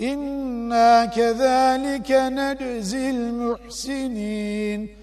إنا كذلك نجزي المحسنين.